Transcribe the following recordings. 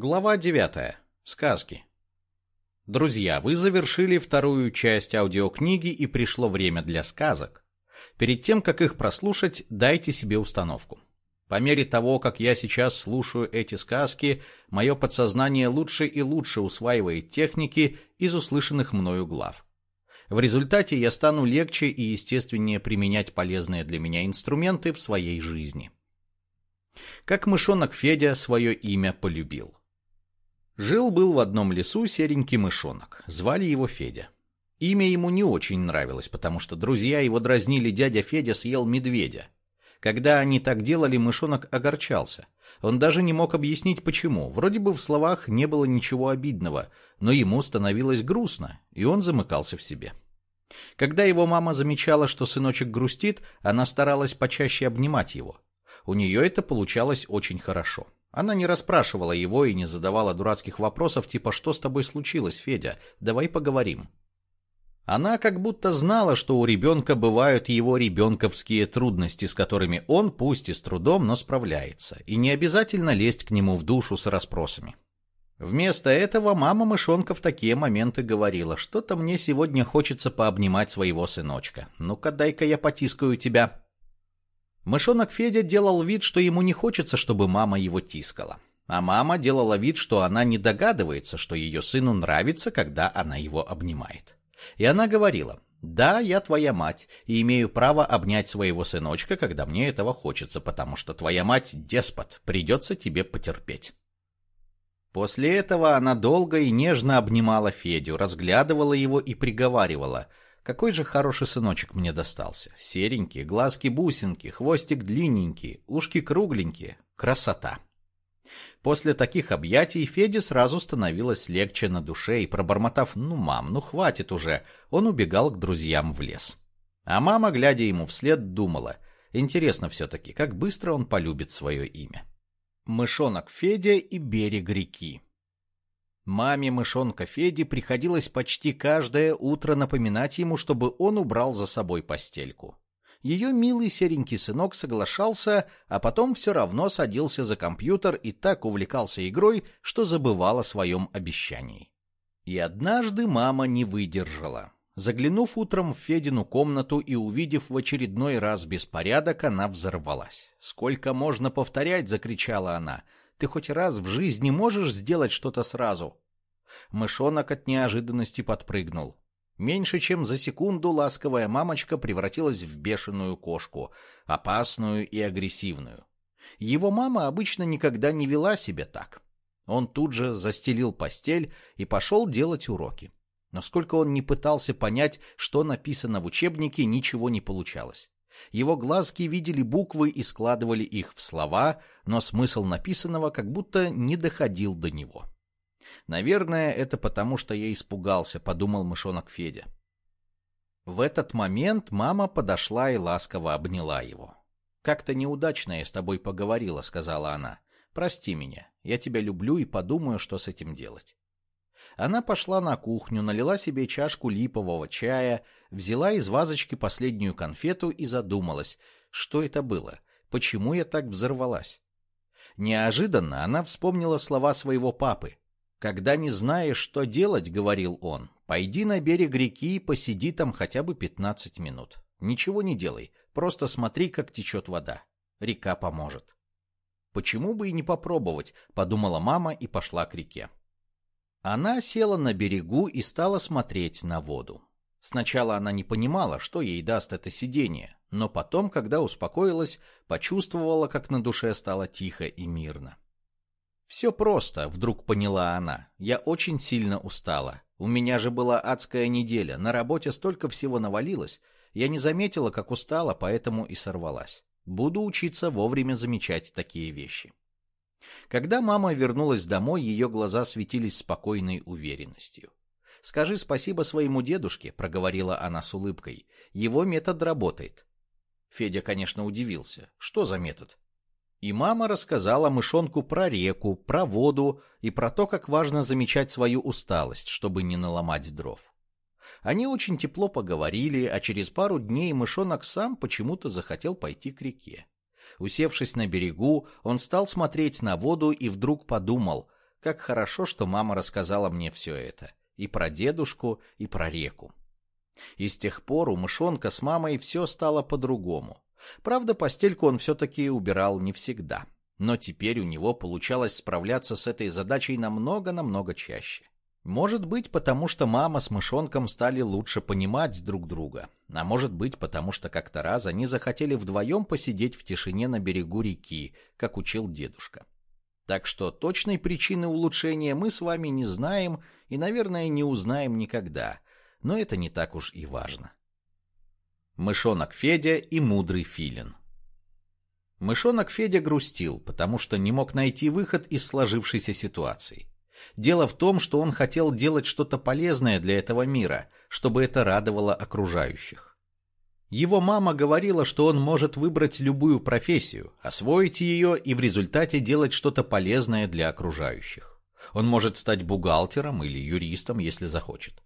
Глава 9. Сказки. Друзья, вы завершили вторую часть аудиокниги и пришло время для сказок. Перед тем, как их прослушать, дайте себе установку. По мере того, как я сейчас слушаю эти сказки, мое подсознание лучше и лучше усваивает техники из услышанных мною глав. В результате я стану легче и естественнее применять полезные для меня инструменты в своей жизни. Как мышонок Федя свое имя полюбил. Жил-был в одном лесу серенький мышонок. Звали его Федя. Имя ему не очень нравилось, потому что друзья его дразнили «дядя Федя съел медведя». Когда они так делали, мышонок огорчался. Он даже не мог объяснить, почему. Вроде бы в словах не было ничего обидного, но ему становилось грустно, и он замыкался в себе. Когда его мама замечала, что сыночек грустит, она старалась почаще обнимать его. У нее это получалось очень хорошо. Она не расспрашивала его и не задавала дурацких вопросов типа «Что с тобой случилось, Федя? Давай поговорим». Она как будто знала, что у ребенка бывают его ребенковские трудности, с которыми он, пусть и с трудом, но справляется, и не обязательно лезть к нему в душу с расспросами. Вместо этого мама мышонка в такие моменты говорила, что-то мне сегодня хочется пообнимать своего сыночка. Ну-ка, дай-ка я потискаю тебя. Мышонок Федя делал вид, что ему не хочется, чтобы мама его тискала. А мама делала вид, что она не догадывается, что ее сыну нравится, когда она его обнимает. И она говорила, «Да, я твоя мать, и имею право обнять своего сыночка, когда мне этого хочется, потому что твоя мать – деспот, придется тебе потерпеть». После этого она долго и нежно обнимала Федю, разглядывала его и приговаривала – какой же хороший сыночек мне достался. Серенький, глазки-бусинки, хвостик длинненький, ушки кругленькие. Красота. После таких объятий Феде сразу становилось легче на душе, и пробормотав «Ну, мам, ну хватит уже», он убегал к друзьям в лес. А мама, глядя ему вслед, думала «Интересно все-таки, как быстро он полюбит свое имя». Мышонок Федя и берег реки. Маме мышонка Феди приходилось почти каждое утро напоминать ему, чтобы он убрал за собой постельку. Ее милый серенький сынок соглашался, а потом все равно садился за компьютер и так увлекался игрой, что забывал о своем обещании. И однажды мама не выдержала. Заглянув утром в Федину комнату и увидев в очередной раз беспорядок, она взорвалась. «Сколько можно повторять?» — закричала она. Ты хоть раз в жизни можешь сделать что-то сразу?» Мышонок от неожиданности подпрыгнул. Меньше чем за секунду ласковая мамочка превратилась в бешеную кошку, опасную и агрессивную. Его мама обычно никогда не вела себя так. Он тут же застелил постель и пошел делать уроки. Но сколько он не пытался понять, что написано в учебнике, ничего не получалось. Его глазки видели буквы и складывали их в слова, но смысл написанного как будто не доходил до него. «Наверное, это потому, что я испугался», — подумал мышонок Федя. В этот момент мама подошла и ласково обняла его. «Как-то неудачно я с тобой поговорила», — сказала она. «Прости меня. Я тебя люблю и подумаю, что с этим делать». Она пошла на кухню, налила себе чашку липового чая, взяла из вазочки последнюю конфету и задумалась, что это было, почему я так взорвалась. Неожиданно она вспомнила слова своего папы. «Когда не знаешь, что делать, — говорил он, — пойди на берег реки и посиди там хотя бы пятнадцать минут. Ничего не делай, просто смотри, как течет вода. Река поможет». «Почему бы и не попробовать?» — подумала мама и пошла к реке. Она села на берегу и стала смотреть на воду. Сначала она не понимала, что ей даст это сидение, но потом, когда успокоилась, почувствовала, как на душе стало тихо и мирно. «Все просто», — вдруг поняла она. «Я очень сильно устала. У меня же была адская неделя, на работе столько всего навалилось. Я не заметила, как устала, поэтому и сорвалась. Буду учиться вовремя замечать такие вещи». Когда мама вернулась домой, ее глаза светились спокойной уверенностью. «Скажи спасибо своему дедушке», — проговорила она с улыбкой. «Его метод работает». Федя, конечно, удивился. «Что за метод?» И мама рассказала мышонку про реку, про воду и про то, как важно замечать свою усталость, чтобы не наломать дров. Они очень тепло поговорили, а через пару дней мышонок сам почему-то захотел пойти к реке. Усевшись на берегу, он стал смотреть на воду и вдруг подумал, как хорошо, что мама рассказала мне все это. И про дедушку, и про реку. И с тех пор у мышонка с мамой все стало по-другому. Правда, постельку он все-таки убирал не всегда. Но теперь у него получалось справляться с этой задачей намного-намного чаще. Может быть, потому что мама с мышонком стали лучше понимать друг друга. А может быть, потому что как-то раз они захотели вдвоем посидеть в тишине на берегу реки, как учил дедушка. Так что точной причины улучшения мы с вами не знаем и, наверное, не узнаем никогда. Но это не так уж и важно. Мышонок Федя и мудрый филин Мышонок Федя грустил, потому что не мог найти выход из сложившейся ситуации. Дело в том, что он хотел делать что-то полезное для этого мира, чтобы это радовало окружающих. Его мама говорила, что он может выбрать любую профессию, освоить ее и в результате делать что-то полезное для окружающих. Он может стать бухгалтером или юристом, если захочет.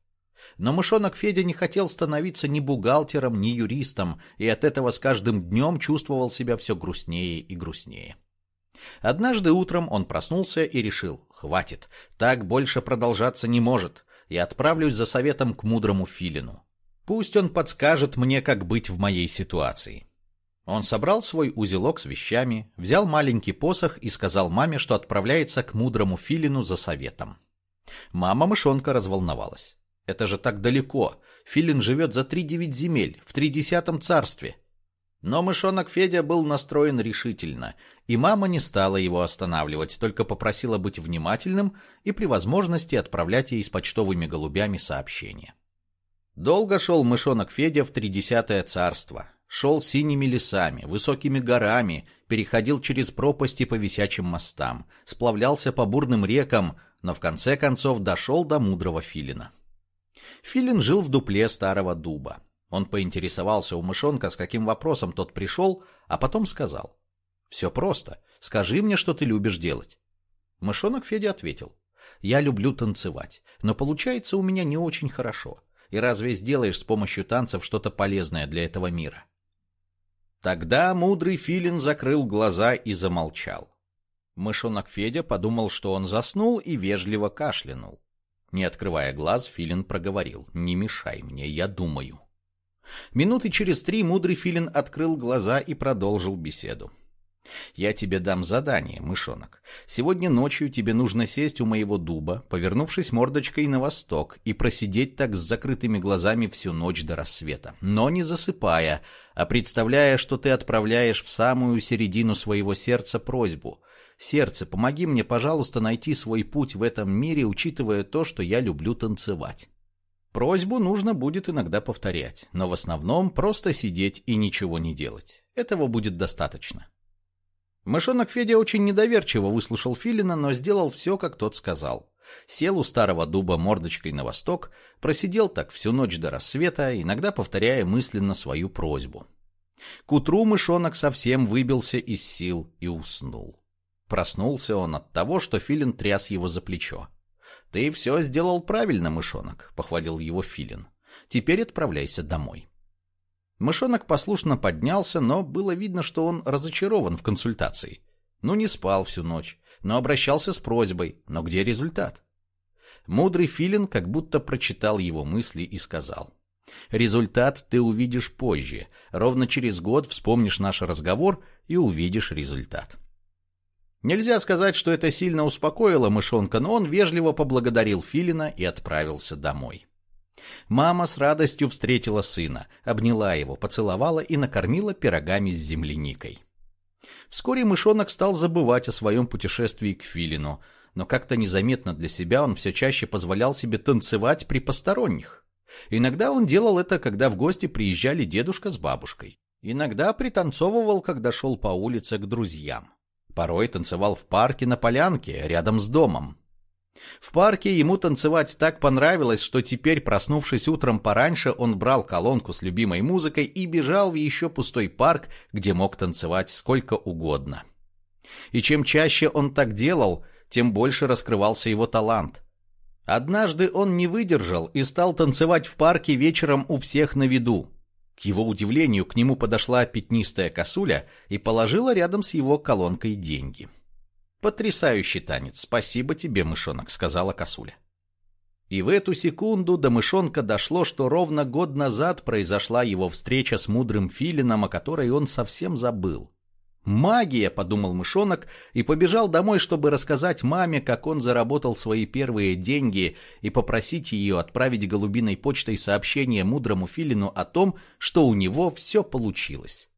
Но мышонок Федя не хотел становиться ни бухгалтером, ни юристом, и от этого с каждым днем чувствовал себя все грустнее и грустнее. Однажды утром он проснулся и решил, хватит, так больше продолжаться не может, и отправлюсь за советом к мудрому филину. Пусть он подскажет мне, как быть в моей ситуации. Он собрал свой узелок с вещами, взял маленький посох и сказал маме, что отправляется к мудрому филину за советом. Мама мышонка разволновалась. Это же так далеко. Филин живет за три девять земель, в тридесятом царстве. Но мышонок Федя был настроен решительно, и мама не стала его останавливать, только попросила быть внимательным и при возможности отправлять ей с почтовыми голубями сообщения. Долго шел мышонок Федя в тридесятое царство. Шел синими лесами, высокими горами, переходил через пропасти по висячим мостам, сплавлялся по бурным рекам, но в конце концов дошел до мудрого филина. Филин жил в дупле старого дуба. Он поинтересовался у мышонка, с каким вопросом тот пришел, а потом сказал. «Все просто. Скажи мне, что ты любишь делать». Мышонок Федя ответил. «Я люблю танцевать, но получается у меня не очень хорошо. И разве сделаешь с помощью танцев что-то полезное для этого мира?» Тогда мудрый филин закрыл глаза и замолчал. Мышонок Федя подумал, что он заснул и вежливо кашлянул. Не открывая глаз, филин проговорил. «Не мешай мне, я думаю». Минуты через три мудрый филин открыл глаза и продолжил беседу. «Я тебе дам задание, мышонок. Сегодня ночью тебе нужно сесть у моего дуба, повернувшись мордочкой на восток, и просидеть так с закрытыми глазами всю ночь до рассвета, но не засыпая, а представляя, что ты отправляешь в самую середину своего сердца просьбу. Сердце, помоги мне, пожалуйста, найти свой путь в этом мире, учитывая то, что я люблю танцевать». Просьбу нужно будет иногда повторять, но в основном просто сидеть и ничего не делать. Этого будет достаточно. Мышонок Федя очень недоверчиво выслушал Филина, но сделал все, как тот сказал. Сел у старого дуба мордочкой на восток, просидел так всю ночь до рассвета, иногда повторяя мысленно свою просьбу. К утру мышонок совсем выбился из сил и уснул. Проснулся он от того, что Филин тряс его за плечо. «Ты все сделал правильно, мышонок», — похвалил его Филин. «Теперь отправляйся домой». Мышонок послушно поднялся, но было видно, что он разочарован в консультации. Ну, не спал всю ночь, но обращался с просьбой. Но где результат? Мудрый Филин как будто прочитал его мысли и сказал. «Результат ты увидишь позже. Ровно через год вспомнишь наш разговор и увидишь результат». Нельзя сказать, что это сильно успокоило мышонка, но он вежливо поблагодарил Филина и отправился домой. Мама с радостью встретила сына, обняла его, поцеловала и накормила пирогами с земляникой. Вскоре мышонок стал забывать о своем путешествии к Филину, но как-то незаметно для себя он все чаще позволял себе танцевать при посторонних. Иногда он делал это, когда в гости приезжали дедушка с бабушкой. Иногда пританцовывал, когда шел по улице к друзьям. Порой танцевал в парке на полянке, рядом с домом. В парке ему танцевать так понравилось, что теперь, проснувшись утром пораньше, он брал колонку с любимой музыкой и бежал в еще пустой парк, где мог танцевать сколько угодно. И чем чаще он так делал, тем больше раскрывался его талант. Однажды он не выдержал и стал танцевать в парке вечером у всех на виду. К его удивлению, к нему подошла пятнистая косуля и положила рядом с его колонкой деньги. Потрясающий танец. Спасибо тебе, мышонок, сказала косуля. И в эту секунду до мышонка дошло, что ровно год назад произошла его встреча с мудрым филином, о которой он совсем забыл. «Магия!» — подумал мышонок и побежал домой, чтобы рассказать маме, как он заработал свои первые деньги и попросить ее отправить голубиной почтой сообщение мудрому филину о том, что у него все получилось.